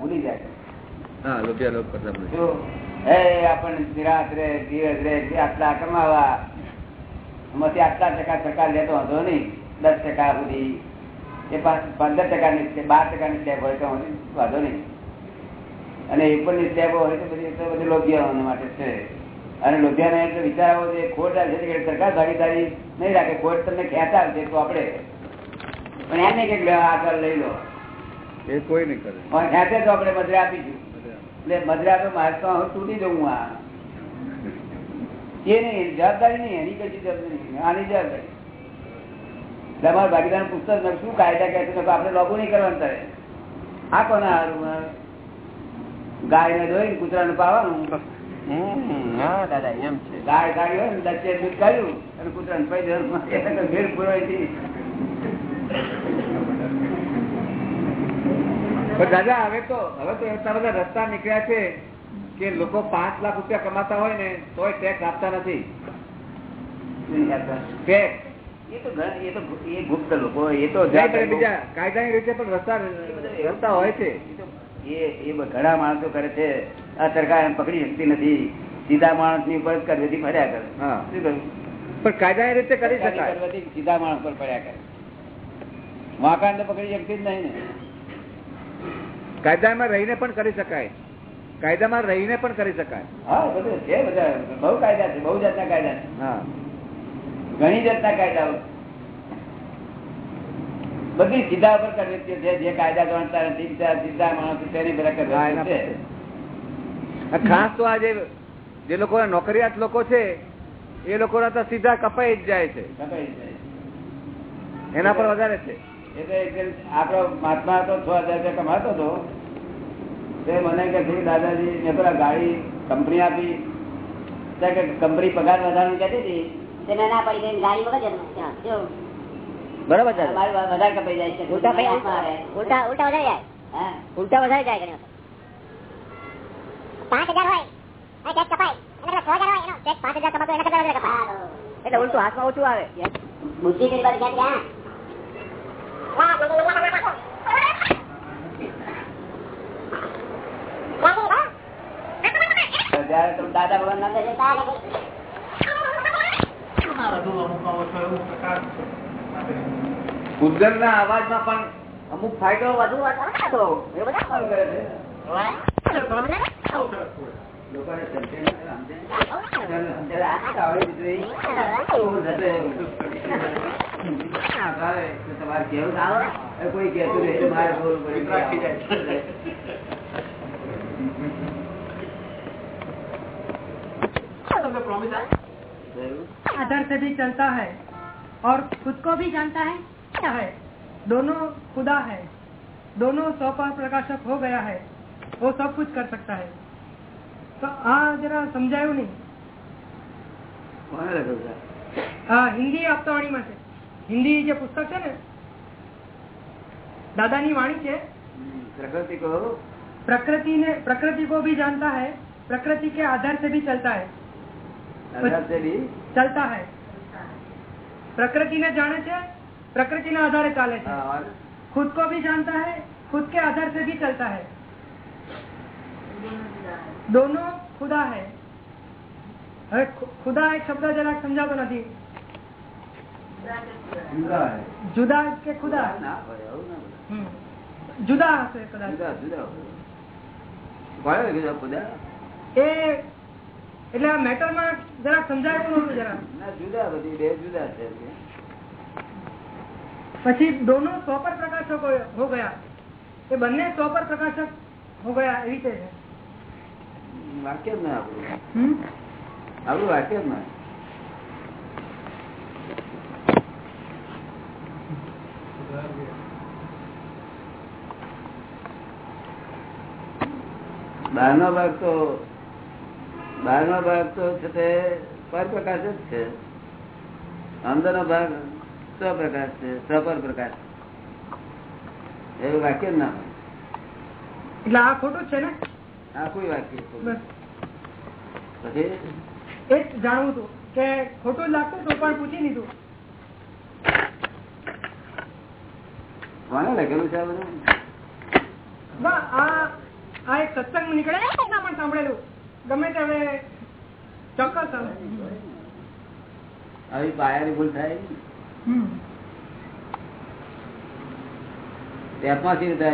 ભૂલી જાય. હા લોભિયા લોભ કરતા ભૂલે. જો હે આપણને નિરાશ રે ધીરજ રે આટલા કમાવા એમાંથી આટલા ટકા ટકા લેતો હતો નહીં દસ ટકા સુધી. એ પંદર ટકાની બાર ટકાની સ્ટેપ હોય તો વાંધો નહીં. અને એ પણ સ્ટેપો હોય તો બધી તો બધી લોભિયાઓ માટે છે. અને લોભિયાને એટલે વિચાર આવો છે ખોટ આવે છે કે સરકાર ભાગીદારી નહીં રાખે ખોટ તમને ખેંચાવશે તો આપણે. પણ એમ નહીં કે આગળ લઈ લો. એ કોઈ નહીં કરે. પણ ખેંચે તો આપણે મજરા આપીશું એટલે મજરા તો મારે તો હવે તૂટી જવું આ. એ નહીં જવાબદારી નહીં એની કઈ જવાબદારી નહીં આની જવાબદારી. તમારા ભાગીદાર પુસ્તક શું કાયદા કહે છે આપણે લોગો નહીં કરવાનું તારે. આ કોના હારું? ગાય ને ધોઈ કૂતરા ને પાવાનું હા દાદા એમ છે. ગાય ગાડી હોય ને દચ્ચે દૂધ કાઢ્યું અને કૂતરા ને પૈસા ભેળ પુરવાઈ પણ દાદા હવે તો હવે તો એટલા બધા રસ્તા નીકળ્યા છે કે લોકો પાંચ લાખ રૂપિયા કમાતા હોય ને તોય ટેક્સ આપતા નથી. એ ઘણા- કાયદાની રીતે પણ રસ્તા રસ્તા હોય છે. એ માણસો કરે છે. આ સરકાર એમ પકડી શકતી નથી. સીધા માણસની ઉપર કરવેથી ફર્યા કરે. શું કહ્યું? પણ કાયદાની રીતે કરી શકાય. સીધા માણસ પર ફર્યા કરે. વાંકાને તો પકડી શકતી જ નહીં ને. કાયદામાં રહીને પણ કરી શકાય. કાયદામાં રહીને પણ કરી શકાય. હા બધું છે બધા. બહુ કાયદા છે બહુ જાતના કાયદા છે. હા. ઘણી જાતના કાયદાઓ. બધી સીધા પર કરવી છે જે- કાયદા ગણતા નથી સીધા માણસ તેની બધા હા, છે. ખાસ તો આજે જે લોકો નોકરિયાત લોકો છે એ લોકોના તો સીધા કપાઈ જ જાય છે. કપાઈ જાય. એના પર વધારે છે. એટલે આપણો મહાત્મા હતો છ હજાર રૂપિયા કમાતો હતો. તે મને કે છે, દાદાજી મેં પેલા ગાડી કંપની આપી. કે કંપની પગાર વધારવાનું કહેતી હતી. તેને ના પડી ગાડી વગર બરાબર મારું વધારે કપાઈ જાય છે. ઉલટા ઉલટા ઉલટા વધારે જાય. હા. ઉલટા વધારે જાય ઘણી પાંચ હજાર હોય ટેક્સ કપાય. એના છ હજાર હોય એનો ટેક્સ પાંચ હજાર કમાતો એના કરતા વધારે કપાય. એટલે ઉલટું હાથમાં ઓછું આવે. બુદ્ધિ? દાદા ભગવાન નામ લેજો, ઉદ્ગલ ના અવાજમાં પણ અમુક ફાયદો વધુ ને તમારે કેવું આવે? કોઈ કેતું મારે બોલવું પડે. आधार से भी चलता है और खुद को भी जानता है क्या है दोनों खुदा है दोनों सौपा प्रकाशक हो गया है वो सब कुछ कर सकता है तो हाँ जरा સમજાયું નહીં હિન્દી આપતા વાણી માટે હિન્દી જે પુસ્તક છે ને દાદાની વાણી છે પ્રગતિ કહો प्रकृति ने प्रकृति को भी जानता है प्रकृति के आधार से भी चलता है આધાર છે બી चलता है प्रकृति ने जाने છે પ્રકૃતિના આધારે ચાલે છે હા, और खुद को भी जानता है खुद के आधार से भी चलता है दोनों खुदा है હવે ખુ- ખુદા એક શબ્દ જરાક સમજાતો નથી જુદા હોય. જુદા કે ખુદા ના હોય, આવું ના હોય. હમ. જુદા હશે કદાચ જુદા જુદા હોય. કોણે લખ્યું ખુદા? એ એટલે આ મેટરમાં જરાક સમજાયું નહોતું જરા ના જુદા બધી બે જુદા છે પછી દોનો સોપર પ્રકાશક હો- ગયા. એ બંને સોપર પ્રકાશક હો ગયા એવી રીતે છે. વાક્ય જ ના આપણું? આપણું વાક્ય જ ના. બહારનો ભાગ તો બહારનો ભાગ તો છે તે પરપ્રકાશ જ છે. અંદરનો ભાગ સ્વપ્રકાશ છે સ્વપર પ્રકાશ એવું વાક્ય ના એટલે આ ખોટું છે ને? આખું વાક્ય પછી? એ જ જાણવું હતું કે ખોટું લાગતું તો પણ પૂછી લીધું. કોને લખેલું છે આ બધું? આ એક સત્સંગ નીકળે એના પણ સાંભળેલું. ગમે તે હવે ચોક્કસ. આવી. પાયાની ભૂલ થાય?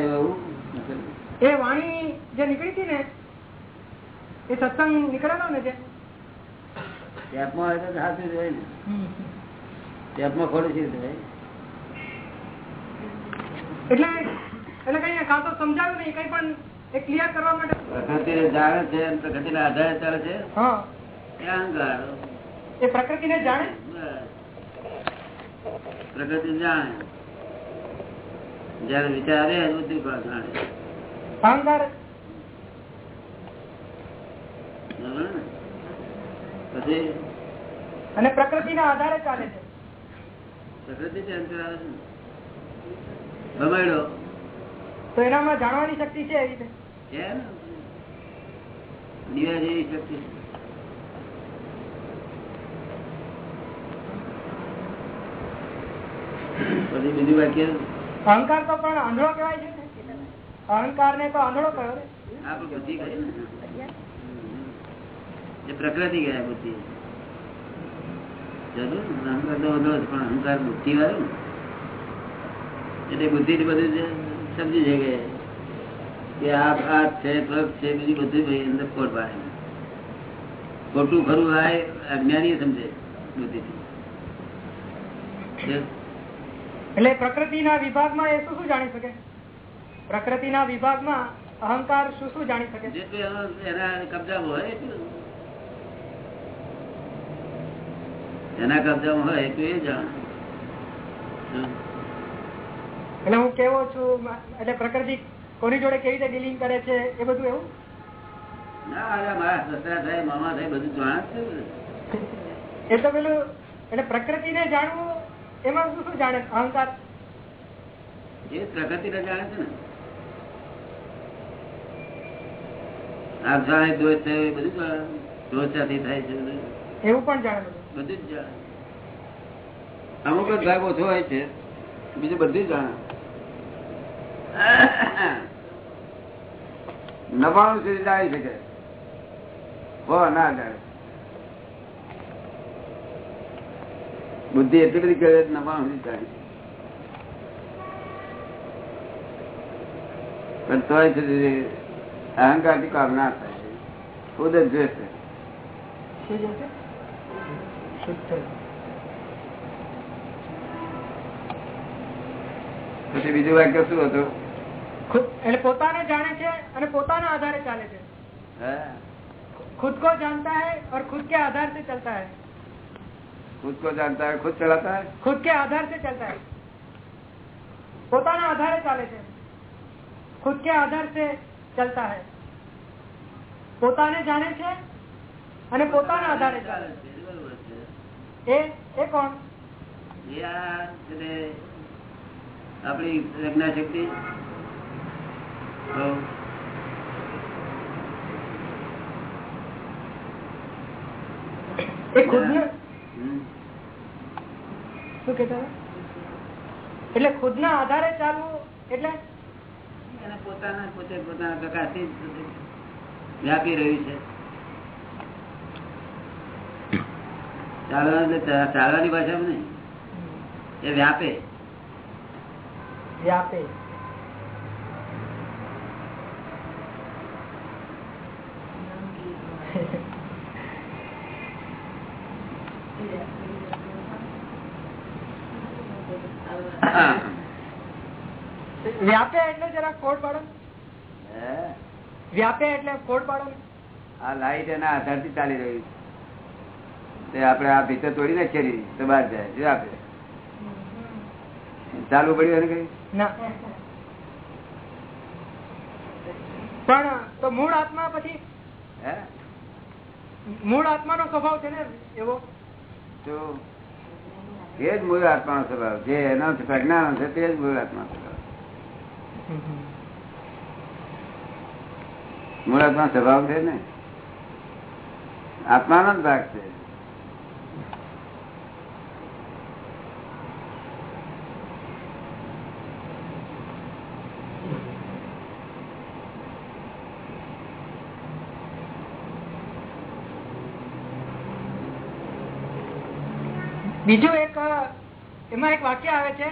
એવું? એ વાણી જે નીકળી હતી ને એ સત્સંગ નીકળેલો ને જે. ટેપમાં હોય તો સાચું જ હોય ને. ટેપમાં એટલે એટલે કઈ કાં તો સમજાવ્યું નહીં કઈ પણ એ ક્લિયર કરવા માટે પ્રકૃતિને જાણે છે પ્રકૃતિ ના આધારે ચાલે છે? હા. એ પ્રકૃતિ ને જાણે? પ્રકૃતિ જાણે. જયારે વિચારે પણ જાણે. અહંકાર? પછી? અને પ્રકૃતિના આધારે ચાલે છે. પ્રકૃતિ છે અંતર આવે છે ભમાડ્યો તો એનામાં જાણવાની શક્તિ છે એ રીતે? દીવા જેવી શક્તિ પછી બીજું વાક્ય? અહંકાર તો પણ આંધળો કહેવાય છે ને? અહંકાર ને તો આંધળો કયો ને આપણે બુદ્ધિ એ પ્રકૃતિ ગયા બુદ્ધિ. જરૂર? અહંકાર તો જ, પણ અહંકાર બુદ્ધિ વાળું એટલે બુદ્ધિ બધું સમજી છે કે કે આ છે પગ છે બીજું બધું ભાઈ અંદર ખોટ પાડે ખોટું ખરું થાય અજ્ઞાની સમજે બુદ્ધિ એટલે પ્રકૃતિના વિભાગમાં એ શું શું જાણી શકે? પ્રકૃતિના વિભાગમાં અહંકાર શું શું જાણી શકે? જેટલું એનો- કબજામાં હોય એના કબજામાં હોય એટલું એ જાણે. એટલે હું કેવો છું એટલે પ્રકૃતિ કોની જોડે કેવી રીતે ડીલિંગ કરે છે એ બધું એવું? ના અરે મારા સસરા થાય મામા થાય બધું જાણે એ તો પેલું એટલે પ્રકૃતિને જાણવું એમાં શું શું જાણે અહંકાર? એ પ્રકૃતિને જાણે છે ને. આ દોષ થયો એ બધું જાણે દોષ ત્યાંથી થાય છે એવું પણ જાણે બધું જ જાણે અમુક જ ભાગ ઓછો હોય છે બીજું બધું જાણે નફાણું સુધી જાણી શકે હો ના જાણે બુદ્ધિ એટલી બધી કરે નફાણું સુધી જાણી પણ તોય સુધી અહંકારથી કામ ના થાય. ખુદ જ જોશે. પછી બીજું વાક્ય શું હતું? એટલે પોતાને જાણે છે અને પોતાના આધારે ચાલે છે હે? खुद को जानता है और खुद के आधार से चलता है खुद को जानता है खुद चलाता है खुद के आधार से चलता है પોતાના આધારે ચાલે છે ખુદ કે આધાર से चलता है પોતાને જાણે છે અને પોતાના આધારે ચાલે છે બરોબર છે. એ એ કોણ એ આ છે તે આપણી પ્રજ્ઞા શક્તિ હો. ખુદ? એટલે ખુદના આધારે ચાલવું એટલે? પોતાના પોતે પોતાના પ્રકાશથી વ્યાપી રહ્યું છે. ચાલવા ચાલવાની ભાષામાં નહીં. એ વ્યાપે. વ્યાપે. વ્યાપે એટલે જરા કોડ પાડો? વ્યાપે એટલે કોડ પાડો આ લાઈટ એના આધારથી ચાલી રહ્યું છે. આપણે આ ભીતર તોડી નાખીએ ને તો બહાર જાય જો આપણે ચાલુ પડ્યું એને કઈ? ના. પણ તો મૂળ આત્મા પછી હે? મૂળ આત્માનો સ્વભાવ છે ને એવો? તો એ જ મૂળ આત્માનો સ્વભાવ જે એનો પ્રજ્ઞાનો છે તે જ મૂળ આત્મા સ્વભાવ મૂળ આત્મા સ્વભાવ છે ને? આત્માનો જ ભાગ છે. બીજું એક એમાં એક વાક્ય આવે છે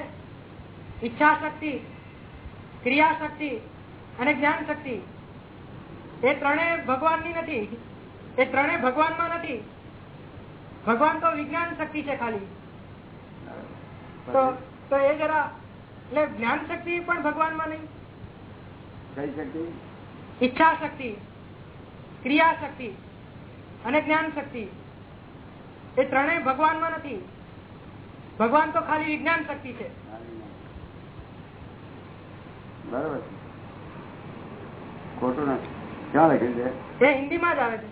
ઈચ્છા શક્તિ ક્રિયા શક્તિ અને જ્ઞાન શક્તિ એ ત્રણેય ભગવાનની નથી. એ ત્રણેય ભગવાનમાં નથી. ભગવાન તો વિજ્ઞાન શક્તિ છે ખાલી. તો તો એ જરા એટલે જ્ઞાન શક્તિ પણ ભગવાનમાં નહીં. કઈ શક્તિ? ઈચ્છા શક્તિ ક્રિયા શક્તિ અને જ્ઞાન શક્તિ એ ત્રણેય ભગવાનમાં નથી. ભગવાન તો ખાલી વિજ્ઞાન શક્તિ છે. બરોબર ખોટું નથી. ક્યાં લખ્યું છે એ હિન્દીમાં જ આવે છે.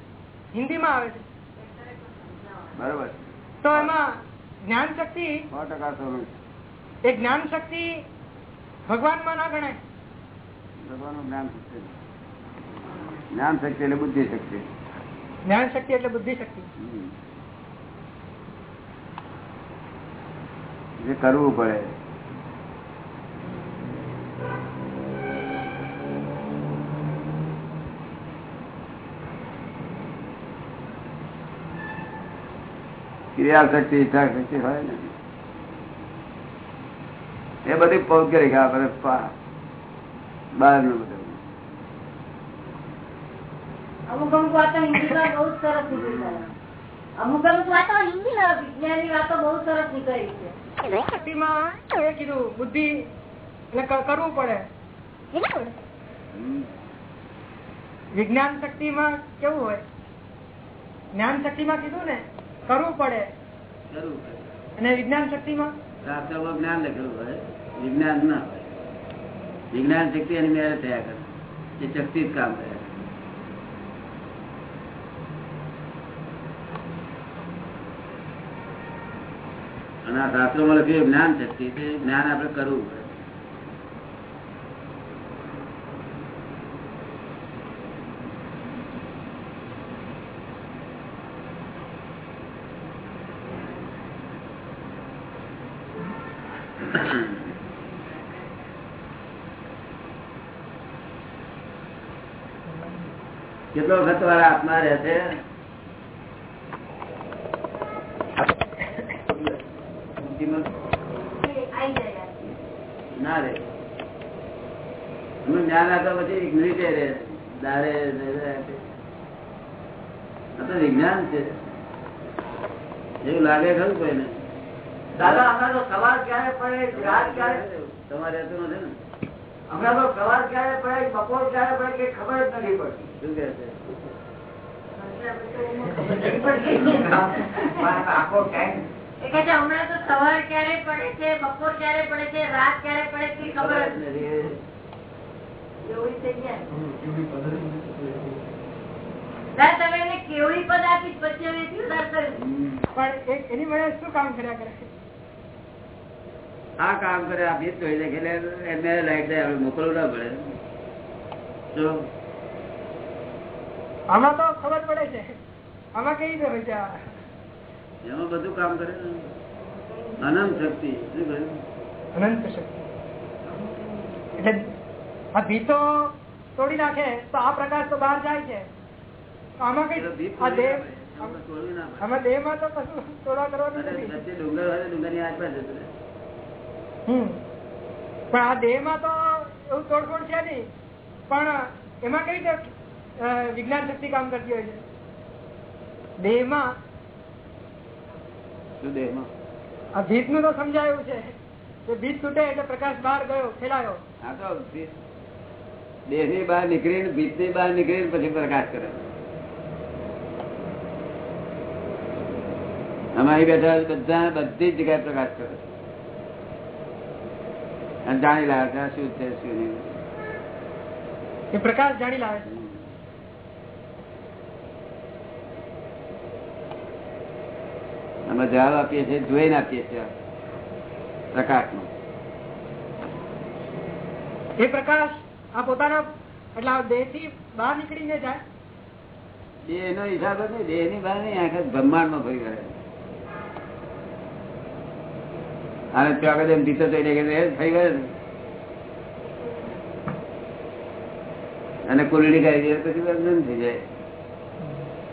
હિન્દીમાં આવે છે. બરોબર તો એમાં જ્ઞાન શક્તિ સો ટકા સોનું એ જ્ઞાન શક્તિ ભગવાનમાં ના ગણાય. ભગવાનનું જ્ઞાન શક્તિ જ્ઞાન શક્તિ એટલે બુદ્ધિ શક્તિ. જ્ઞાન શક્તિ એટલે બુદ્ધિ શક્તિ. જે કરવું પડે. ક્રિયા શક્તિ ઈચ્છા શક્તિ હોય ને. એ બધી પૌદ્ગલિક આ બધે પા- બહારનું બધું. અમુક અમુક વાતો હિન્દીમાં બહુ સરસ નીકળી અમુક અમુક વાતો હિન્દીમાં વિજ્ઞાનની વાતો બહુ સરસ નીકળી છે શક્તિમાં એ કીધું બુદ્ધિ એટલે કરવું પડે. વિજ્ઞાન શક્તિમાં કેવું હોય? જ્ઞાન શક્તિમાં કીધું ને કરવું પડે. કરવું પડે. અને વિજ્ઞાન શક્તિમાં? શાસ્ત્રમાં જ્ઞાન લખેલું હોય. વિજ્ઞાન ના હોય. વિજ્ઞાન શક્તિ એની મેળ થયા કરે. એ શક્તિ જ કામ કરે. અને આ શાસ્ત્રોમાં લખ્યું જ્ઞાન શક્તિ તે જ્ઞાન આપણે કરવું પડે. કેટલો વખત વાળા આત્મા રહે છે ના રે. હું જ્ઞાન આપતા પછી એક રે. દારે વિજ્ઞાન છે. એવું લાગે ખરું કોઈને? દાદા અમારો સવાર ક્યારે પડે? રાત ક્યારે? તમારે રહેતું નથી ને? હમણાં તો સવાર ક્યારે પડે બપોર ક્યારે પડે કે ખબર જ નથી પડતી. શું કે છે? આખો ટાઈમ એ કહે છે હમણાં તો સવાર ક્યારે પડે છે બપોર ક્યારે પડે છે રાત ક્યારે પડે છે ખબર જ નથી. એવું થઈ જાય તમે એને કેવડી પદ આપી પછી. પણ એની વડે શું કામ કર્યા કરે? આ કામ કરે આ ભીત તોડી નાખે એટલે એમને લાઈટ જાય મોકલવું ના પડે. જો. આમાં તો ખબર પડે છે. આમાં રીતે હોય છે એમાં બધું કામ કરે. ને અનંત શક્તિ. શું કહ્યું? અનંત શક્તિ. એટલે આ ભીતો તોડી નાખે તો આ પ્રકાશ તો બહાર જાય છે. તો આમાં કઈ આ દેહ ના ના. આમાં દેહમાં તો કશું તોડા કરવાનું નથી. ડુંગર હોય ડુંગર ડુંગરની આસપાસ જતું રહે. પણ આ દેહમાં તો એવું તોડફોડ છે નહીં. પણ એમાં કઈ રીતે વિજ્ઞાન શક્તિ કામ કરતી હોય છે? દેહમાં? શું દેહમાં? આ ભીતનું તો સમજાયું છે. કે ભીત તૂટે એટલે પ્રકાશ બહાર ગયો ફેલાયો. આ તો દેહની બહાર નીકળીને ભીતની બહાર નીકળીને પછી પ્રકાશ કરે. અમારી બેઠા બધા બધી જગ્યાએ પ્રકાશ કરે અને જાણી લાવે કે શું છે શું નહીં. એ પ્રકાશ જાણી લાવે છે. અમે જવાબ આપીએ છીએ જોઈને આપીએ છીએ. પ્રકાશનો. એ પ્રકાશ આ પોતાના એટલે દેહથી બહાર નીકળીને જાય. એનો હિસાબ દેહની બહાર નહીં આખા બ્રહ્માંડમાં ફરી વળે અને ત્યાં આગળ એમ ટીચર થઈ ગયા થઈ ગયા અને કુલડી કરી દે પછી બંધન થઈ જાય.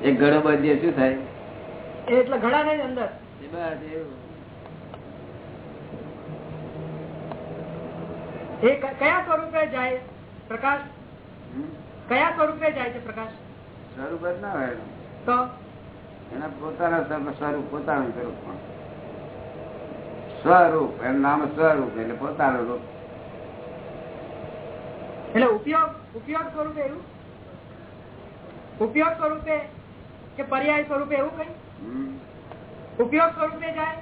એક ઘડો બાંધીએ શું થાય? એટલે ઘડા નહીં અંદર. કયા સ્વરૂપે જાય પ્રકાશ? કયા સ્વરૂપે જાય છે પ્રકાશ? સ્વરૂપ જ ના હોય. તો? એના પોતાના સ્વરૂપ પોતાનું સ્વરૂપ પણ. સ્વરૂપ એનું નામ સ્વરૂપ એટલે પોતાનું રૂપ. એટલે ઉપયોગ ઉપયોગ સ્વરૂપે એવું? ઉપયોગ સ્વરૂપે કે પર્યાય સ્વરૂપે એવું કઈ? ઉપયોગ સ્વરૂપે જાય?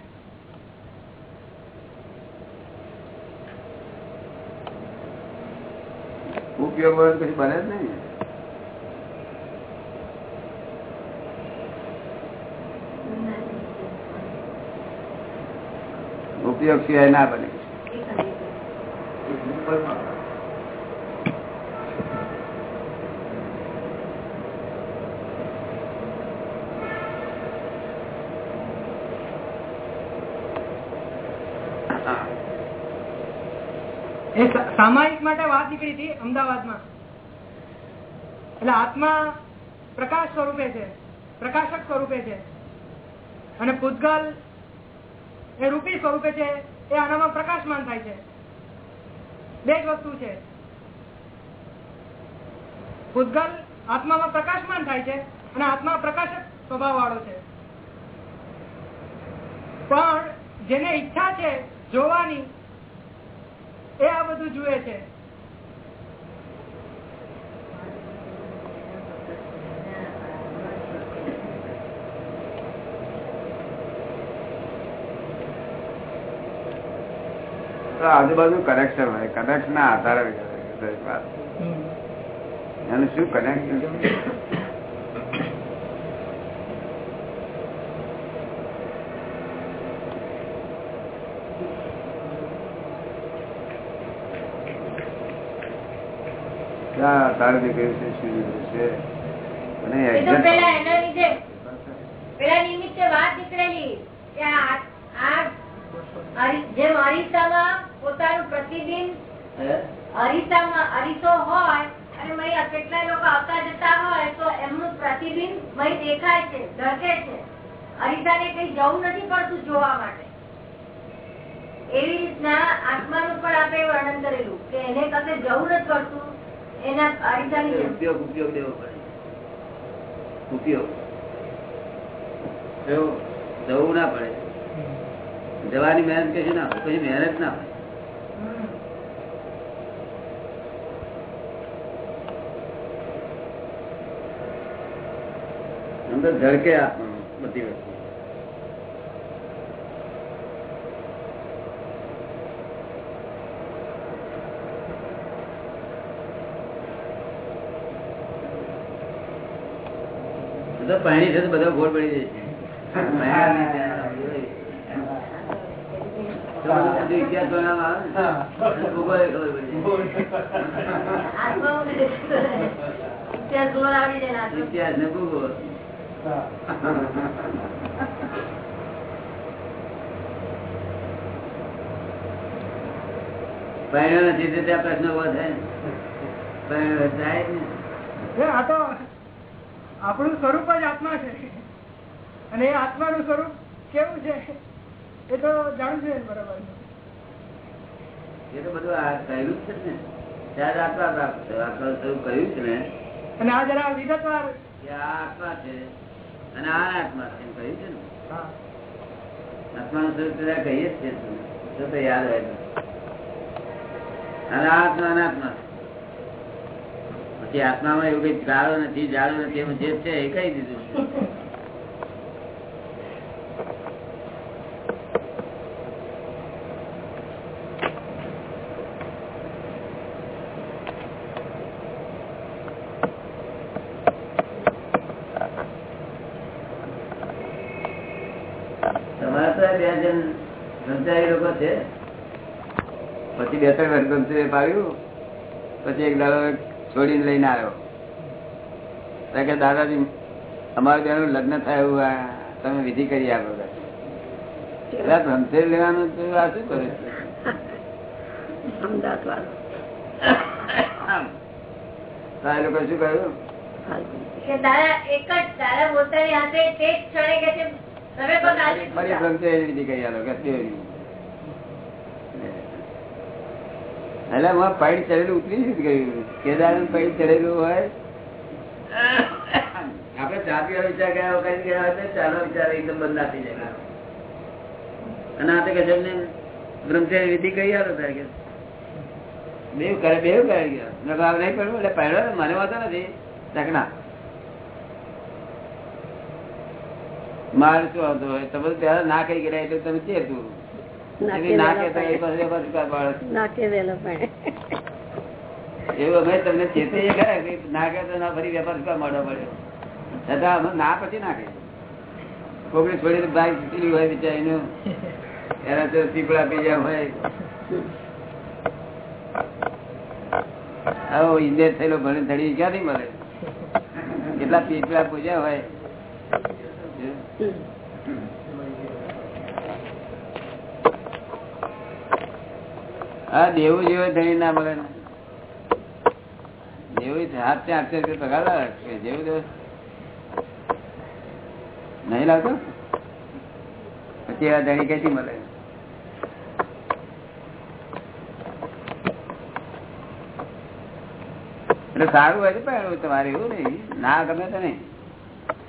ઉપયોગ પછી બને જ નહીં ઉપયોગ સિવાય ના બને. સામાયિક માટે વાત નીકળી હતી અમદાવાદમાં. એટલે આત્મા પ્રકાશ સ્વરૂપે છે, પ્રકાશક સ્વરૂપે છે. અને પૂતગલ એ રૂપી સ્વરૂપે છે, એ આનામાં પ્રકાશમાન થાય છે. બે જ વસ્તુ છે. ભૂતગલ આત્મામાં પ્રકાશમાન થાય છે અને આત્મા પ્રકાશક સ્વભાવ વાળો છે. પણ જેને ઈચ્છા છે જોવાની, એ આ બધું જુએ છે. તો આજુબાજુ કનેક્શન હોય. કનેક્શન ના આધારે એનું શું કનેક્શન તારે દીકરી છે શું છે? અને એ પેલા એના લીધે પેલા નિમિત્તે વાત નીકળેલી કે આ આ અરી- જેમ અરીસામાં પોતાનું પ્રતિબિંબ અરીસામાં અરીસો હોય અને મય કેટલાય લોકો આવતા જતા હોય તો એમનું પ્રતિબિંબ મય દેખાય છે ઢકે છે. અરીસાને કઈ જવું નથી પડતું જોવા માટે. એવી રીતના આત્માનું પણ આપણે વર્ણન કરેલું કે એને કશે જવું નથી પડતું એના અરીસાની. ઉપયોગ ઉપયોગ દેવો પડે. ઉપયોગ. જવું ના પડે જવાની મહેનત કશું ના હોય પછી મહેનત ના હોય. અંદર ધડકે આપવાનું બધી વસ્તુ પાણી છે તો બધા ગોળ પડી જાય છે પાણી નથી ત્યાં પ્રશ્ન ઊભો થાય ને. આ તો આપણું સ્વરૂપ જ આત્મા છે અને એ આત્માનું સ્વરૂપ કેવું છે એ તો જાણવું જોઈએ બરાબર. એ તો બધું આ કહેલું છે ને. ત્યારે આત્મા પ્રાપ્ત થયો આત્મા સ્વરૂપ કહ્યું છે ને. અને આ જરા વિગતવાર. આ આત્મા છે અને આ આત્મા છે કહ્યું છે ને. હા. આત્માનું સ્વરૂપ તો કહીએ જ છે તો તો યાદ હોય અને આ આત્મા અનાત્મા પછી આત્મામાં એવું કઈ ગાળો નથી જાડો નથી એમ જે છે એ કહી દીધું છે તમારે તો બે જણ સંચારી લોકો છે પછી બે ત્રણ વર્ષ પાડ્યું. પછી એક દાડો છોડીને લઈને આવ્યો. કે દાદાજી અમારું બેનું લગ્ન થાય તમે વિધિ કરી આપો. કે. લેવાનું આ શું કરે છે? લોકો શું કહ્યું? કે દાદા એક જ દાદા પોતાની હાથે તે ક્ષણે કે તમે પણ આજે ફરી ભ્રમશેર વિધિ કરી આપો કે એટલે એમાં પૈડ ચડેલું ઉતરી જ ગયું. કેદાર પૈડ ચડેલું હોય. આપડે ચા વિચાર કર્યા કઈ ગયા હોય ચાલો વિચાર એકદમ બંધ આપી જાય. અને આ તો કે છે બ્રહ્મચારી વિધિ કઈ આલો થાય કે? બેવ કરે બેવ કરે ગયા મેં ભાવ નહીં પડ્યું એટલે પહેલો મને વાતો નથી. ટકના. મારે શું આવતો હોય? તમે ત્યારે ના કઈ ગયા એટલે તમે ચેતું એવી અમે તમને ના ફરી વેપાર અમે ના પછી કોકડી બાઈક હોય બિચારીનું એના તો પીપળા પીજા હોય. આવો ઇન્જેર થયેલો ભણે ધડી ક્યાંથી મળે? કેટલા પીપળા પૂજ્યા હોય? હા, દેવું જેવો ધણી ના મળે દેવું હાથ આઠસો રૂપિયા પગાર જેવું દેવું નહીં લાવતો? પછી એવા ધણી ક્યાંથી મળે? એટલે સારું હોય તો પહેરવું તમારે એવું નહીં. ના ગમે તો નહીં.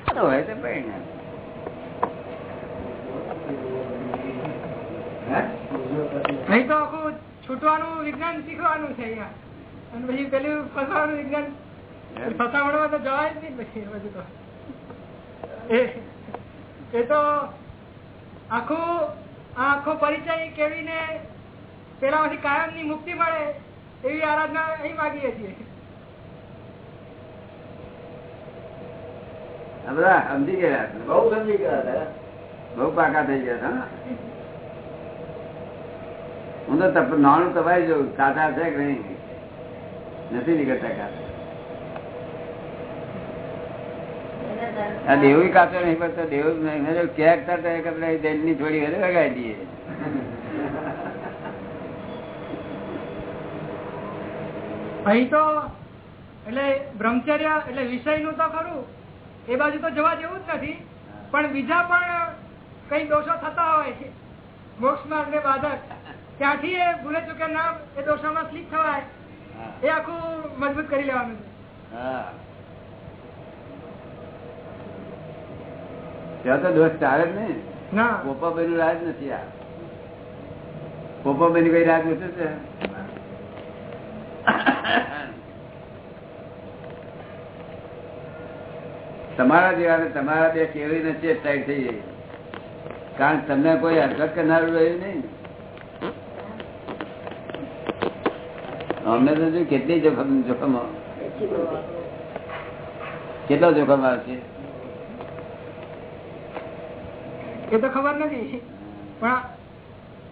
સારું હોય તો પહેરી નહીં તો આખું છૂટવાનું વિજ્ઞાન શીખવાનું છે અહીંયા. અને પછી પેલું ફસાવાનું વિજ્ઞાન. ફસાવણમાં તો જવાય જ નહીં પછી બધું તો. એ- તો આખું આખો પરિચય કેળવીને પેલા પછી કાયમની મુક્તિ મળે એવી આરાધના અહીં માગીએ છીએ. સમજી ગયા. બહુ સમજી ગયા હતા. બહુ પાકા થઈ ગયા હતા હા. તો નાણું તપાઈ જવું કાચા છે કે નહીં? નથી નીકળતા કાચા દેવું કાચો નહીં પડતો દેવું ક્યાંક થતા થોડી વાર વગાડી દઈએ અહીં તો એટલે બ્રહ્મચર્ય એટલે વિષયનું તો ખરું. એ બાજુ તો જવા જેવું જ નથી. પણ બીજા પણ કઈ દોષો થતા હોય મોક્ષ માર્ગ ને બાધક. ત્યાંથી એ ભૂલે ચૂકે ના એ દોષામાં સ્લીપ થવાય. એ આખું મજબૂત કરી લેવાનું છે. ત્યાં તો દોષ ચાલે જ ના. પોપાભાઈ નું રાજ નથી આ. પોપાભાઈ ની કઈ રાજ ઓછું છે તમારા જેવા ને તમારા બે કેવી નથી થઈ જાય. કારણ તમને કોઈ હરકત કરનારું રહ્યું નહીં. અમને તો જો કેટલી જોખમ જોખમ? કેટલો જોખમ આવશે એ તો ખબર નથી. પણ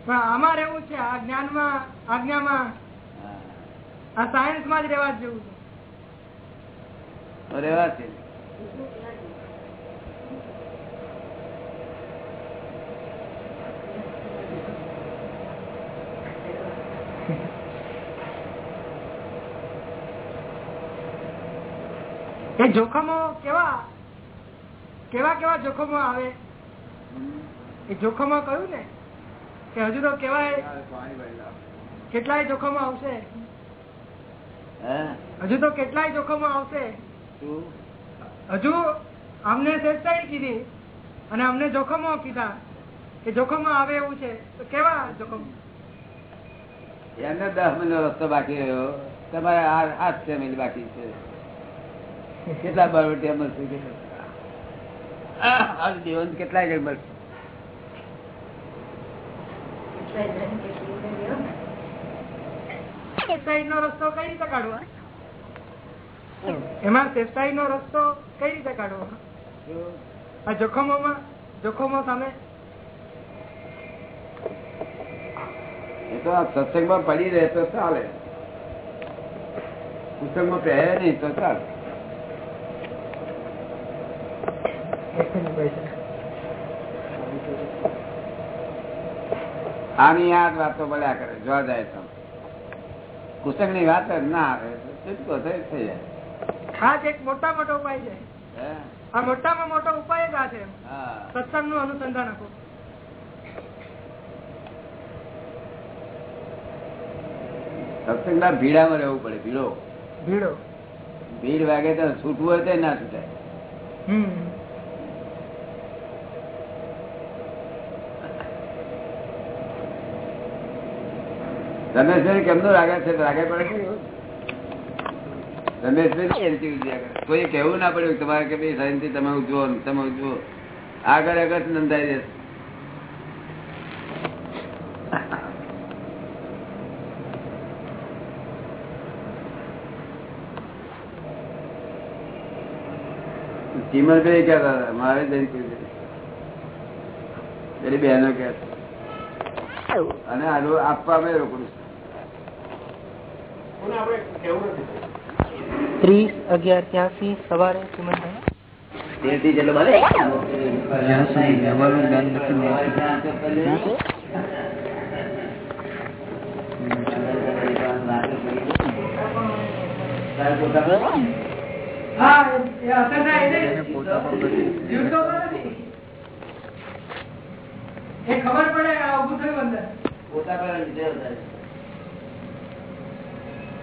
પણ આમાં રહેવું છે આ જ્ઞાનમાં આજ્ઞામાં. આ સાયન્સમાં જ રહેવા જેવું છે. રેવા છે. એ જોખમો કેવા? કેવા કેવા જોખમો આવે? એ જોખમો કહ્યું ને? કે હજુ તો કેવાય કેટલાય જોખમો આવશે? હજુ તો કેટલાય જોખમો આવશે? હજુ અમને ચેતવણી કીધી અને અમને જોખમો કીધા. કે જોખમો આવે એવું છે તો કેવા જોખમો? એમને દસ મિનિટ રસ્તો બાકી રહ્યો. તમારે આઠ છ મિનિટ બાકી છે. કેટલા બરોટિયા મળશે કે આ જીવન કેટલા જણ મળશે. રસ્તો કઈ રીતે કાઢવો? એમાં સેફટાઈ નો રસ્તો કઈ રીતે કાઢવો? આ જોખમોમાં જોખમો સામે? તો સત્સંગમાં પડી રહે તો ચાલે. પુસ્તકમાં પહેરે નહીં તો ચાલે. આની આ વાતો બોલ્યા કરે જોવા જાય તો. પુસ્તકની વાત જ ના આવે તો થઈ થઈ જાય. ખાસ એક મોટા મોટો ઉપાય છે. આ મોટામાં મોટો ઉપાય જ આ છે. સત્સંગનું અનુસંધાન આપવું સત્સંગના ભીડામાં રહેવું પડે ભીડો. ભીડો. ભીડ વાગે તો છૂટવું હોય તો ના છૂટાય. રમેશભાઈ કેમનું રાગે છે? રાગે પડે રમેશભાઈ કહેવું ના પડ્યું તમારે કે ભાઈ સાયન્સ તમે ઉજવો તમે ઉજવો. આગળ આગળ જ નોંધાઈ જશે હતા? મારે જઈને પેલી બહેનો અને આનું આપવા મેં રોકડું ત્રીસ અગિયાર ત્યાંસી સવારે ચિમનભાઈ તેથી જેટલો બને હા એ અસર થાય એને જીવતો તો નથી એ ખબર પડે આ ઉભું થયું અંદર પોતા પર વિજય વધારે. બરોબર? પેલું તો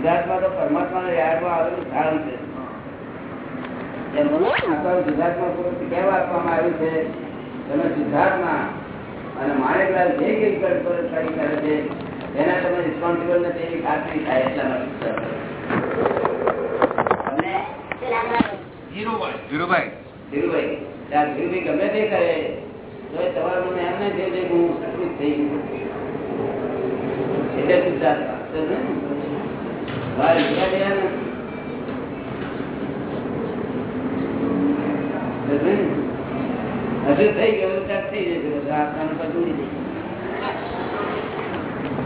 શુદ્ધાત્મા તો પરમાત્મા યાદમાં આવેલું સ્થાન છે. એમ આખા શુદ્ધાત્મા પુરુષ કેમ આપવામાં આવ્યું છે તમે શુદ્ધાત્મા અને માણેકલાલ જે કઈ કરી કરે છે એના તમે રિસ્પોન્સિબલ નથી એવી ખાતરી થાય એટલા માટે ધીરુભાઈ. ધીરુભાઈ. ત્યાં ધીરુભાઈ ગમે તે કરે તો તમારે તમારું મને એમને કે હું સર્વિસ થઈ ગયું એટલે શુદ્ધાત્મા હજુ થઈ ગયું થઈ જશે આત્માનું પદ ઉડી.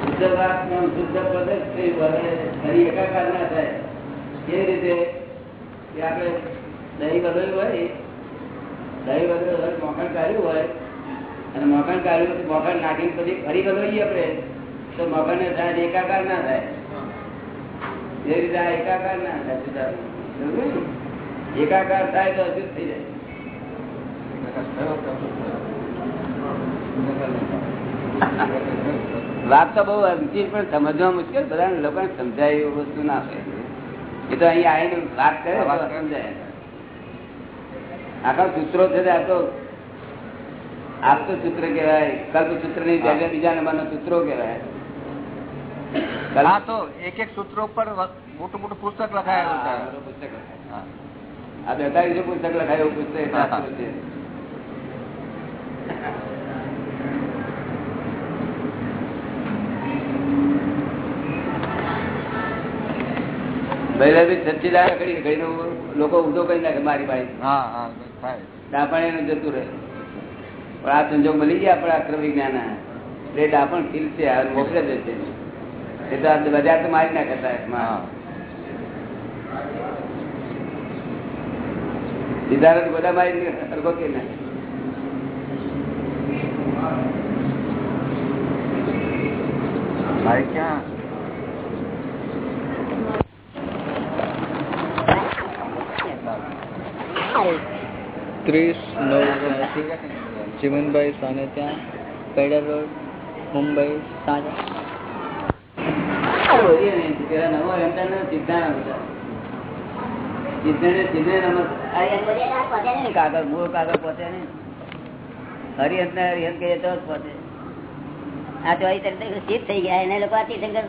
શુદ્ધ આત્મા શુદ્ધ પદ જ થઈ હવે ફરી એકાકાર ના થાય. કેવી રીતે? કે આપણે દહીં બદલ્યું હોય, દહીં બદલ્યું હોય, મોખણ કાઢ્યું હોય, અને મોખણ કાઢ્યું મોખણ નાખીને પછી ફરી બદલીએ આપણે. તો મોખણ ને થાય એકાકાર ના થાય. એ રીતે આ એકાકાર ના થાય? એકાકાર થાય તો અશુદ્ધ થઈ જાય. વાત તો બહુ અંતિમ પણ સમજવા મુશ્કેલ. બધા લોકોને સમજાય એવું વસ્તુ ના હોય. એ તો અહીંયા આવીને વાત કરે સમજાય. આખા સૂત્રો છે તે આ તો આપતો સૂત્ર કહેવાય કલ્પ સૂત્રની બીજા નંબર સૂત્રો કહેવાય. હા તો એક એક સૂત્રો પર મોટું મોટું પુસ્તક લખાયેલું છે. આ બેતાલીસો પુસ્તક લખાય પુસ્તક છે. લોકો ઊંધો કરી નાખે મારી ભાઈ હા હા થાય. ડાપણ એનું જતું રહે. પણ આ સંજોગ મળી ગયા આપણા અક્રમ વિજ્ઞાન એટલે ડાપણ ખીલશે મોકલે જ છે એ તો આ બજાર તો મારી નાખે સાહેબ હા. સિદ્ધાર્થ બધા મારી સરખો કે નાખે ભાઈ ક્યાં? ત્રીસ નવ ઓગણસી ચિમનભાઈ સાને ત્યાં પેડર રોડ મુંબઈ સાંજે બોલીએ ને, પેલા નવો રમતા ને સિદ્ધાંત હતા. સિદ્ધાંત- સિદ્ધાંત નંબર કાગળ મૂળ કાગળ પહોંચે ને હરિહંત ને હરિહંત કહીએ તો પહોંચે. આ ચોવીસ તારીખ થઈ ગયા એને લોકો આ તીર્થંકર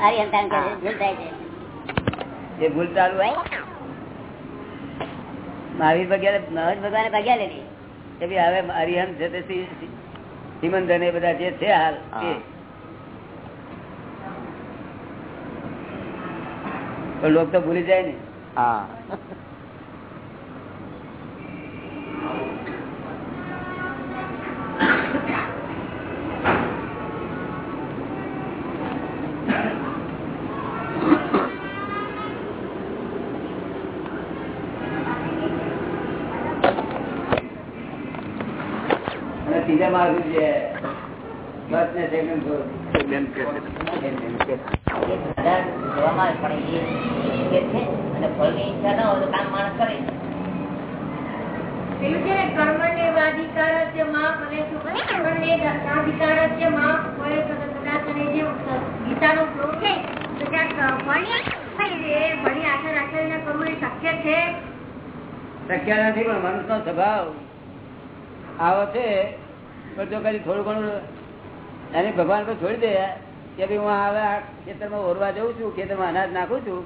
હરિહંતાન કરે છે, ભૂલ થાય છે. એ ભૂલ ચાલુ હોય. મહાવીર ભગવાને મહાવીર ભગવાને ભાગ્યા લીધી કે ભાઈ હવે હરિહંત છે તે સિમંદર ને બધા જે છે હાલ એ. પણ લોકો તો ભૂલી જાય ને. હા. ત્રીજા માર્ગ છે. બસ ને સેકન્ડ ફ્લોર જોવામાં આવે પણ એ છે. અને ફળની ઈચ્છા ન હોય તો કામ માણસ કરે પેલું છે ને કર્મણ્યવાધિકારસ્યમાં ફલેષુ કર્મણ્યવાધિકારસ્યમાં ફલેષુ કદાચ અને જે ગીતાનો શ્લોક છે તો ક્યાંક ફળની એ ફળની આશા રાખીને કરવું એ શક્ય છે? શક્ય નથી પણ મનુષ્ય નો સ્વભાવ આવો છે પણ જો કદી થોડું ઘણું એને ભગવાન પર છોડી દે કે ભાઈ હું હવે આ ખેતરમાં ઓરવા જઉં છું, ખેતરમાં અનાજ નાખું છું,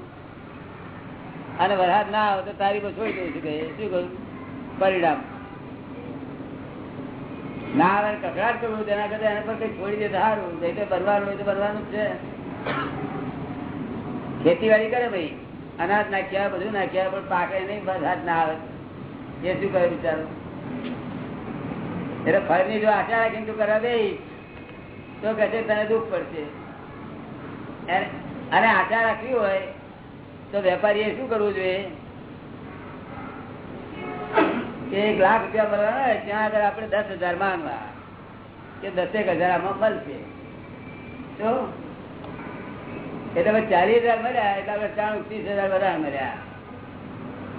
અને વરસાદ ના આવે તો તારી પર છોડી દઉં છું કે શું કહ્યું પરિણામ. ના આવે, કકડાટ કરવું તેના કરતા એના પર કઈ છોડી દે સારું, નહીં તો ભરવાનું હોય તો ભરવાનું છે. ખેતીવાડી કરે ભાઈ, અનાજ નાખ્યા, બધું નાખ્યા, પણ પાકે નહીં, વરસાદ ના આવે. એ શું કરે બિચારો? એટલે ફળની જો આશા રાખીને તું કરાવે તો કહે છે તને દુઃખ પડશે. અને- આશા રાખવી હોય તો વેપારીએ શું કરવું જોઈએ? કે એક લાખ રૂપિયા મળવાના હોય ત્યાં આગળ આપણે દસ હજાર માંગવા. કે દસેક હજાર આમાં મળશે. તો? એટલે ચાલીસ હજાર મળ્યા એટલે આપણે ચાણું ત્રીસ હજાર વધારે મળ્યા.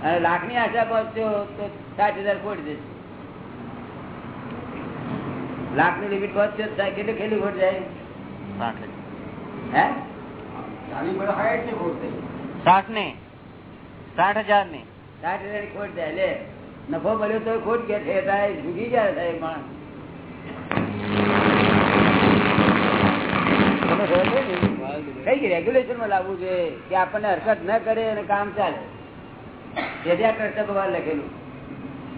અને લાખની આશા પહોંચ્યો તો સાઠ હજાર ખોટ જશે લાખની લિમિટ પહોંચ્યો તો કેટલી કેટલી ખોટ જાય? હે? સાઠ ને સાઠ હજાર ને સાઠ હજાર ખોટ જાય લે. નફો મળ્યો તો ખોટ કે છે ઝૂકી જાય થાય માણસ? કઈ રેગ્યુલેશનમાં લાવવું જોઈએ કે આપણને હરકત ન કરે અને કામ ચાલે. જેથી આ કરશે ભગવાન લખેલું.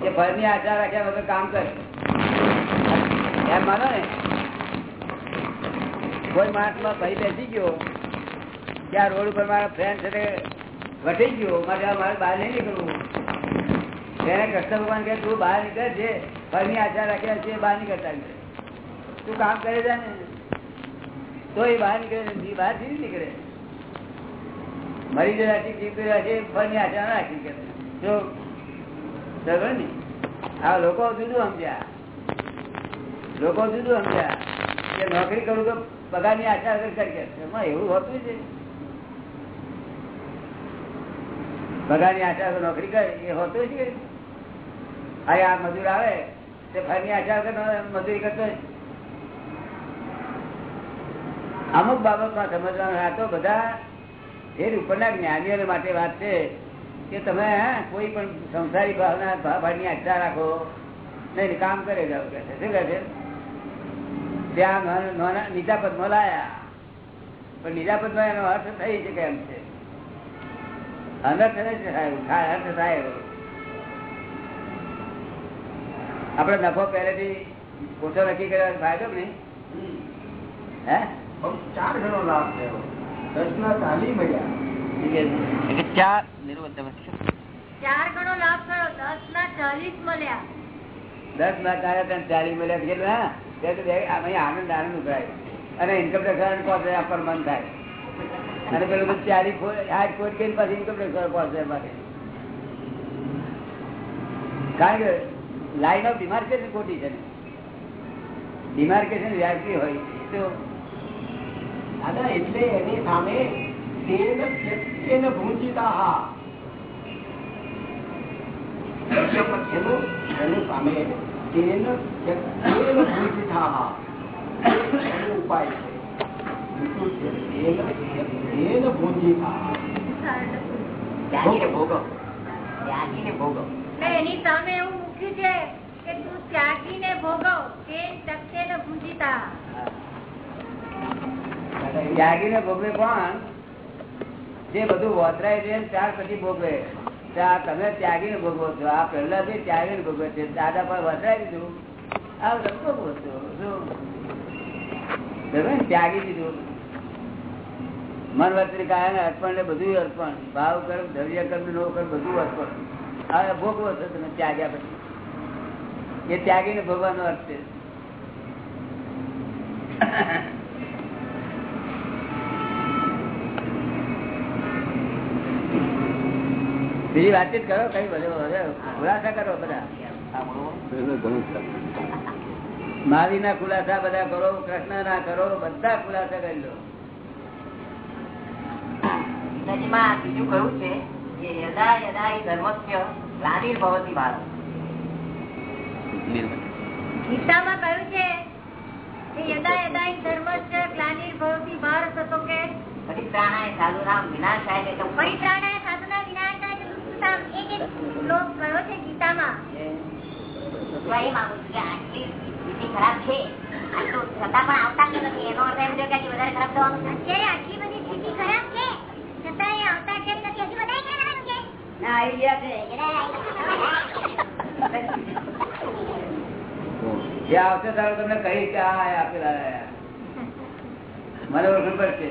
કે ફળની આશા રાખ્યા વગર કામ કરે. એમ માનો ને? કોઈ માણસમાં ભાઈ બેસી ગયો કે આ રોડ ઉપર મારા ફ્રેન્ડ સાથે વટી ગયો. મારે મારે બહાર નહીં નીકળવું. એને કૃષ્ણ ભગવાન કહે, તું બહાર નીકળે છે ફળની આશા રાખ્યા છે, બહાર નીકળતા તું કામ કરે છે ને? તો એ બહાર નીકળે બહારથી નીકળે. મરી જવાથી જીવતી છે ફળની આશા ના રાખી જો બરાબર ને આ લોકો જુદું સમજ્યા. લોકો જુદું સમજ્યા કે નોકરી કરું તો પગારની આશા કરી કે એવું હોતું છે પગારની આશા નોકરી કરે, એ હોતું છે હા આ મજૂર આવે, તે ફરની આશા વગર મજૂરી કરતો. અમુક બાબતમાં સમજવાનું આ તો બધા એ ઉપરના જ્ઞાનીઓ માટે વાત છે કે તમે કોઈ પણ સંસારી ભાવના ભાવની આશા રાખો, નહીં, કામ કરે જાવ કે શું કહે છે? ત્યાં નીચા પદમાં લાયા. પણ નીચા પદમાં એનો અર્થ થઈ છે એમ છે. આપણે નફો પહેલેથી ઓછો નક્કી કર્યો ફાયદો કે નહીં? હે? ચાર ગણો લાભ થયો. દસ ના ચાલી મળ્યા એટલે ચાર નિર્વલ ચાર ગણો લાભ થયો દસ ના ચાલીસ મળ્યા. દસ મળ્યા કેટલું આનંદ આનંદ ઉભરાય. અને ઇન્કમ ટેક્સ મન થાય. અને પેલું તો ચારી આઠ ખોટ ગઈ પછી ઇન્કમ ટેક્સ પહોંચે પાછી કારણ કે લાઈન ઓફ ડિમાર્કેશન ખોટી છે ડિમાર્કેશન વ્યાજબી હોય. તો દાદા, એટલે એની સામે તેન ભૂંજિતા એનું એનું સામે તેન ત્યક્તેન હા. ઉપાય છે. એની સામે એવું મૂક્યું છે કે તું ત્યાગીને ભોગવ તે તક્ષે ને ભોગવે કોણ? જે બધું વોતરાય છે ત્યાર પછી ભોગવે. તમે ત્યાગી ને ભોગવો છો. આ પહેલા થી ત્યાગીને ભોગવે છે. દાદા પણ વતરાય દીધું. આ ભોગવો છો ને? ત્યાગી દીધું. મન વચન કાયા અર્પણ ને બધું અર્પણ. ભાવ કર્મ દ્રવ્ય કર્મ નો કર્મ બધું અર્પણ. હવે ભોગવો છો તમે ત્યાગ્યા પછી. એ ત્યાગીને નો અર્થ છે. બીજી વાતચીત કરો, કઈ ભલે ખુલાસા કરો બધા. ઘણું ના ખુલાસા બધા કરો કૃષ્ણ ના કરો બધા ખુલાસા કરી લો. બીજું કહ્યું છે કે યદા યદા હિ ધર્મસ્ય ગ્લાનિર્ભવતિ ભારત ગીતામાં કહ્યું છે કે યદા યદા હિ ધર્મસ્ય ગ્લાનિર્ભવતિ ભારત તો કે પરિત્રાણાય સાધુનામ વિનાશાય ને પરિત્રાણાય સાધુના વિનાશાય એ શ્લોક કહ્યો છે ગીતામાં. એ. માંગુ છું કે આટલી સ્થિતિ ખરાબ છે. આટલું છતાં પણ આવતા કે નથી. એનો અર્થ એમ થયો કે વધારે ખરાબ થવાનું છે. આટલી બધી સ્થિતિ ખરાબ છે. છતાં આવતા કેમ નથી. હજી વધારે ક્યાં છે? ના આવી ગયા છે. જે આવશે તારો તમને કહી કે આ આયા આપેલા મને ઓળખ પડશે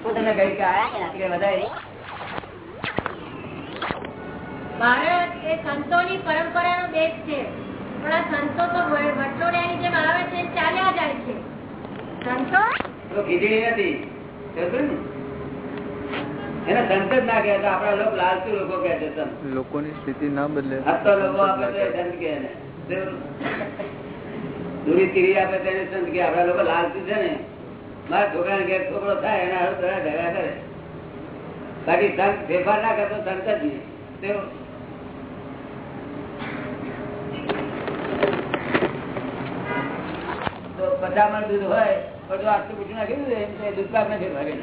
હું તમને કહી કે વધારે ભારત એ સંતોની પરંપરાનો દેશ છે. પણ આ સંતો તો વટોળિયાની જેમ આવે છે ચાલ્યા જાય છે. સંતો? ખીચડી નથી. એને સંત જ ના કહેતા આપણા લોકો લાલચુ લોકો કહે છે લોકોની સ્થિતિ ના બદલે લોકો આપે સંત કહે દૂરી તીરી આપે તેને સંત કે લોકો લાલચુ છે ને. મારા છોકરાને ઘેર છોકરો થાય એના હારું તરત ઢગા કરે. બાકી સંત ફેરફાર ના કરતો સંત જ નહીં. મણ દૂધ હોય બધું આટલું પૂછું નાખી દીધું એમ તો દૂધ પાક નથી ભાગે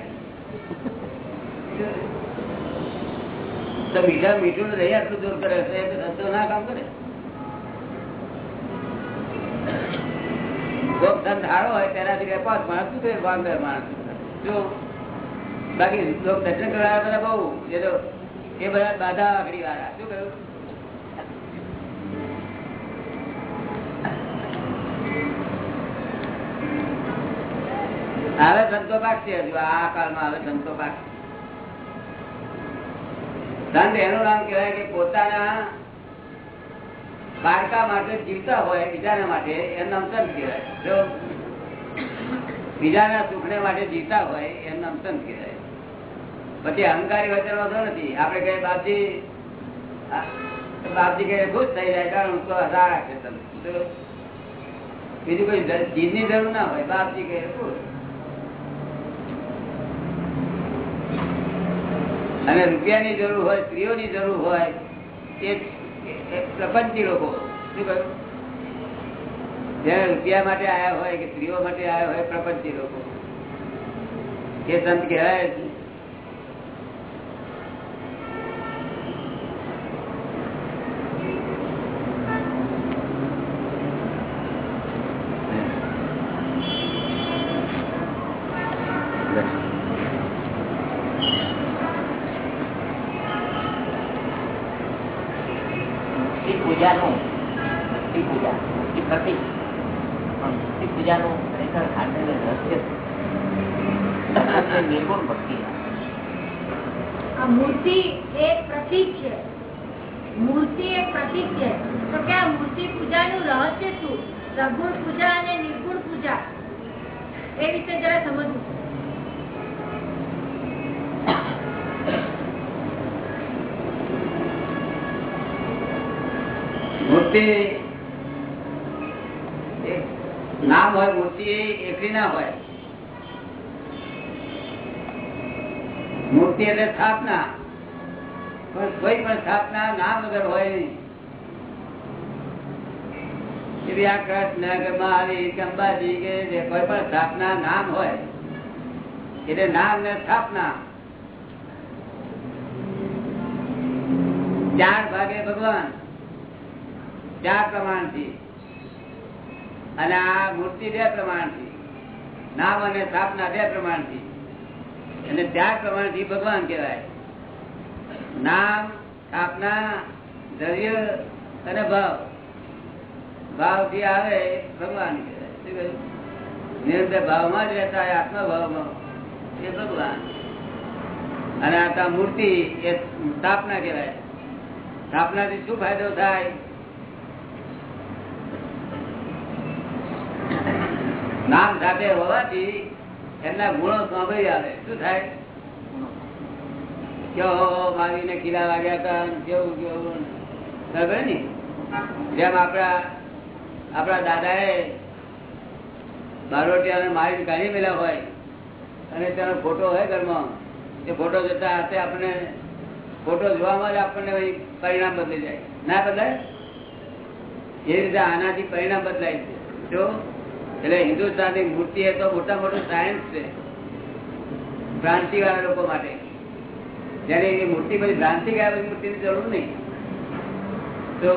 તો મીઠા મીઠું દહીં આટલું દૂર કરે છે તો ના કામ કરે. કોક હોય તેનાથી પાંચ માણસ શું પાંચ માણસ. જો, બાકી લોક દર્શન કરવા બહુ, એ બધા બાધા આખડી વાળા શું કહ્યું? હવે ધંધો પાકશે હજુ. આ કાળમાં હવે ધંધો પાકશે સંત એનું નામ કહેવાય કે પોતાના બાળકા માટે જીવતા હોય, બીજાના માટે, એનું નામ કહેવાય. જો બીજાના સુખને માટે જીવતા હોય, એનું નામ કહેવાય. પછી અહંકારી વચન વાંધો નથી. આપણે કહીએ, બાપજી બાપજી કહે ખુશ થઈ જાય કારણ તો હજાર રાખશે તમે બીજું કોઈ જીદની જરૂર ના હોય. બાપજી કહે ખુશ. અને રૂપિયાની જરૂર હોય, સ્ત્રીઓની જરૂર હોય, એ પ્રપંચી લોકો. શું કહ્યું? જેને રૂપિયા માટે આયા હોય કે સ્ત્રીઓ માટે આયા હોય પ્રપંચી લોકો. એ સંત કહેવાય જ. મૂર્તિ પૂજાનું મૂર્તિ પૂજા મૂર્તિ પ્રતિક પણ મૂર્તિ પૂજાનું ખરેખર ખાંડેલું રહસ્ય છે નિર્ગુણ ભક્તિ આ મૂર્તિ એક પ્રતીક છે મૂર્તિ એક પ્રતીક છે તો કે આ મૂર્તિ પૂજાનું રહસ્ય શું સગુણ પૂજા અને નિર્ગુણ પૂજા એ વિશે જરા સમજવું છે મૂર્તિ એક નામ હોય મૂર્તિ એ એકલી ના હોય મૂર્તિ એટલે સ્થાપના પણ કોઈ પણ વગર હોય. ચાર ચાર પ્રમાણથી. અને આ મૂર્તિ બે પ્રમાણથી નામ અને સ્થાપના બે પ્રમાણથી. અને ચાર પ્રમાણથી ભગવાન કહેવાય. નામ સ્થાપના દ્રવ્ય અને ભાવ. ભાવથી આવે એ ભગવાન નિરંતર ભાવમાં જ રહેતા હોય આત્મભાવમાં. એ ભગવાન. અને આ મૂર્તિ એ સ્થાપના કહેવાય. સ્થાપનાથી શું ફાયદો થાય? નામ સાથે હોવાથી એમના ગુણો સાંભળી આવે. શું થાય? કેવો માવીને ખીલા વાગ્યા હતા કેવું કેવું ખબર ને? જેમ આપડા આપણા દાદાએ બારોટિયાને મારી કાઢી મેલા હોય અને તેનો ફોટો હોય ઘરમાં એ ફોટો જતા હાથે આપણને ફોટો જોવામાં જ આપણને પરિણામ બદલી જાય. ના બદલાય? એ રીતે આનાથી પરિણામ બદલાય છે. જો? એટલે હિન્દુસ્તાનની મૂર્તિ એ તો મોટા મોટું સાયન્સ છે. ક્રાંતિવાળા લોકો માટે. જયારે એ મૂર્તિ પછી ભ્રાંતિ ગયા પછી મૂર્તિની જરૂર નહીં. તો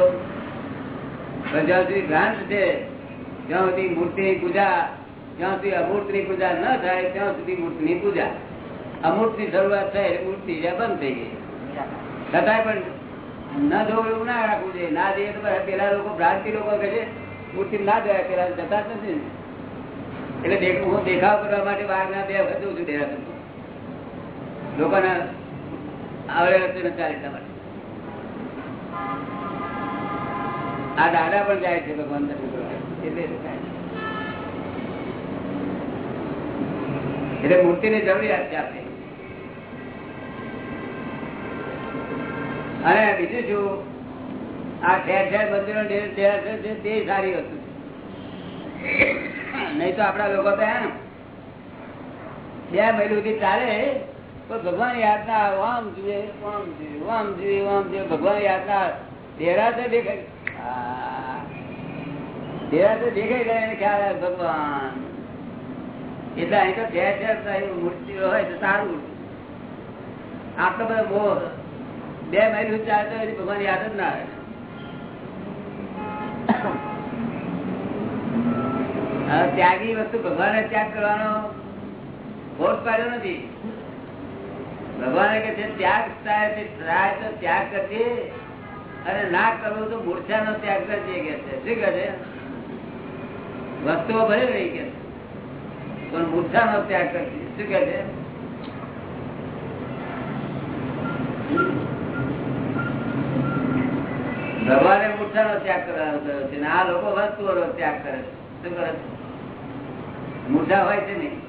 જ્યાં ભ્રાંત છે. જ્યાં સુધી મૂર્તિની પૂજા, જ્યાં સુધી અમૂર્તની પૂજા ન થાય, ત્યાં સુધી મૂર્તિની પૂજા. અમૂર્તની શરૂઆત થાય મૂર્તિ બંધ થઈ ગઈ. છતાંય પણ ન જોવું એવું ના રાખવું જોઈએ. ના જઈએ તો પેલા લોકો, ભ્રાંતિ લોકો કહે છે, મૂર્તિ ના જોયા પેલા જતા જ નથી ને. એટલે હું દેખાવ કરવા માટે બહાર ના બે વખત જઉં છું દેરાસર લોકોના આવડે ન એટલા માટે આ દાદા પણ જાય છે ભગવાન એટલે મૂર્તિ મૂર્તિની જરૂરિયાત છે આપણે. અને બીજું શું? આ ઠેર ઠેર મંદિરો તે સારી વસ્તુ છે. નહીં તો આપડા લોકો તો એમ બે મહિલ ચાલે. ભગવાન યાદ ના આવે આમ જોઈએ આમ જોઈએ ભગવાન યાદ ના આવે ડેરાસર દેખાય. આ, તો દેખાય ગયા એને ખ્યાલ આવે ભગવાન. એટલે અહીં તો ઠેર ઠેર સારી મૂર્તિઓ હોય તો સારું આટલો બધો મોહ. બે મહિલ ચાલતો હોય ભગવાન યાદ જ ના આવે. ત્યાગી વસ્તુ ભગવાને ત્યાગ કરવાનો ફોર્સ પાડ્યો નથી. ભગવાને કે છે, ત્યાગ થાય તો ત્યાગ કરજે. અને ના કરવું તો મૂર્છાનો ત્યાગ કરજે કે છે. શું કહે છે? વસ્તુઓ ભરી રહી કે છે. મૂર્છા નો ત્યાગ કરજે. શું કે છે? ભગવાને મૂર્છાનો ત્યાગ કરવાનો કર્યો છે આ લોકો વસ્તુઓ નો ત્યાગ કરે છે. શું કરે છે? મૂર્છા હોય છે નહીં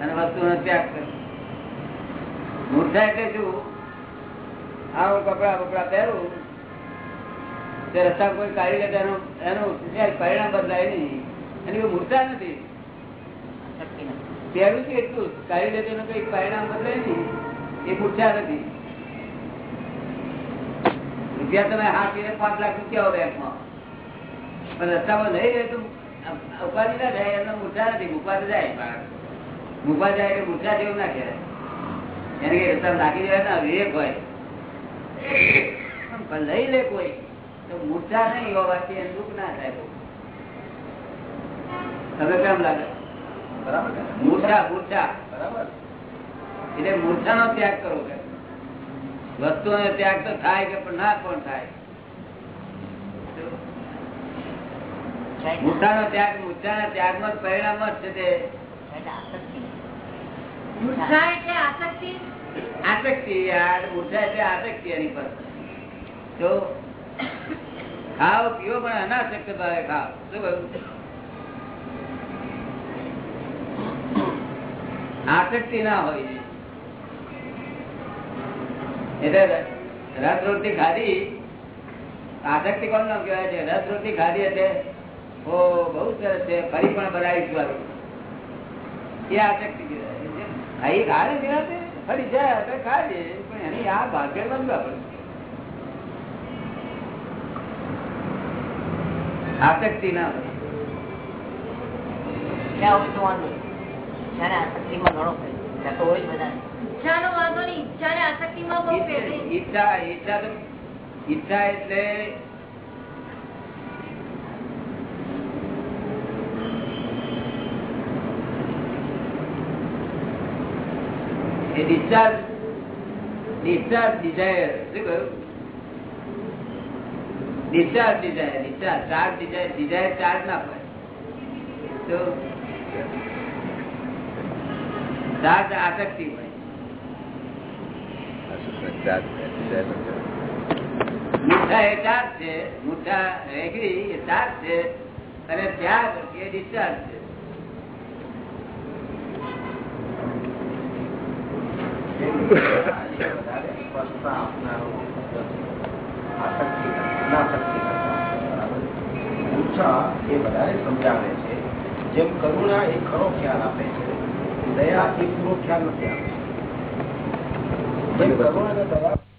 અને વસ્તુનો ત્યાગ કરે મૂર્છા એટલે શું આ કપડા બપડા પહેરું. તે રસ્તા કોઈ કાઢી લે એનો એનું પરિણામ બદલાય નહીં. એની કોઈ મૂર્છા નથી. પહેરું છે એટલું કાઢી લે તો કઈ પરિણામ બદલાય નહીં. એ મૂર્છા નથી. રૂપિયા તમે હાથીને પાંચ લાખ રૂપિયા બેંકમાં. પણ રસ્તામાં નહીં રહે તો ઉપાધિ ના થાય, એમને મૂર્છા નથી. મૂકવા જાય. મૂકવા જાય એટલે મૂર્છા જેવું ના કહેવાય. એને કઈ રસ્તા નાખી દેવાય ને વિવેક હોય. પણ લઈ લે કોઈ. તો મૂર્છા નહીં હોવાથી એને દુઃખ ના થાય તમે કેમ લાગે? મૂર્છા મૂર્છા. એટલે ત્યાગ કરવો કે વસ્તુઓનો ત્યાગ તો થાય કે પણ ના પણ થાય. મૂર્છાનો ત્યાગ મૂર્છાના ત્યાગમાં જ પરિણામ જ છે તે. મૂર્છા એટલે આસક્તિ. આસક્તિ ઊર્જા એટલે આસક્તિ એની પર તો ખાઓ પીવો પણ અનાસક્ત ભાવે ખાઓ શું કહ્યું? આસક્તિ ના હોય. એટલે રસ રોટી ખાધી આસક્તિ કોણ નામ કહેવાય છે? રસ રોટી ખાધી એટલે, ઓ, બહુ સરસ છે, ફરી પણ બનાવીશું એ આસક્તિ કહેવાય. ખાઈ ખાડે નિરાતે ફરી જાય આપણે ખાઈએ પણ એની આ ભાગ્ય બંધ આપણે. આસક્તિ ના હોય. ઈચ્છા હોય તો વાંધો નહીં. ઈચ્છાને આસક્તિમાં ઘણો ફેર છે. ત્યાં તો હોય જ બધાને. ઈચ્છાનો વાંધો નહીં ઈચ્છા ને આસક્તિમાં બહુ ફેર છે. ઈચ્છા ઈચ્છા તો ઈચ્છા એટલે એ શું કહ્યું ના તો આસક્તિ હોય મુઠ્ઠા એ ચાર છે મુઠ્ઠા રેગડી એ ચાર છે અને ત્યાગ એ ડિસ્ચાર્જ છે ઈચ્છા એ વધારે સમજાવે છે જેમ કરુણા એ ખરો ખ્યાલ આપે છે દયા એ પૂરો ખ્યાલ નથી આપે જેમ કરુણા દયા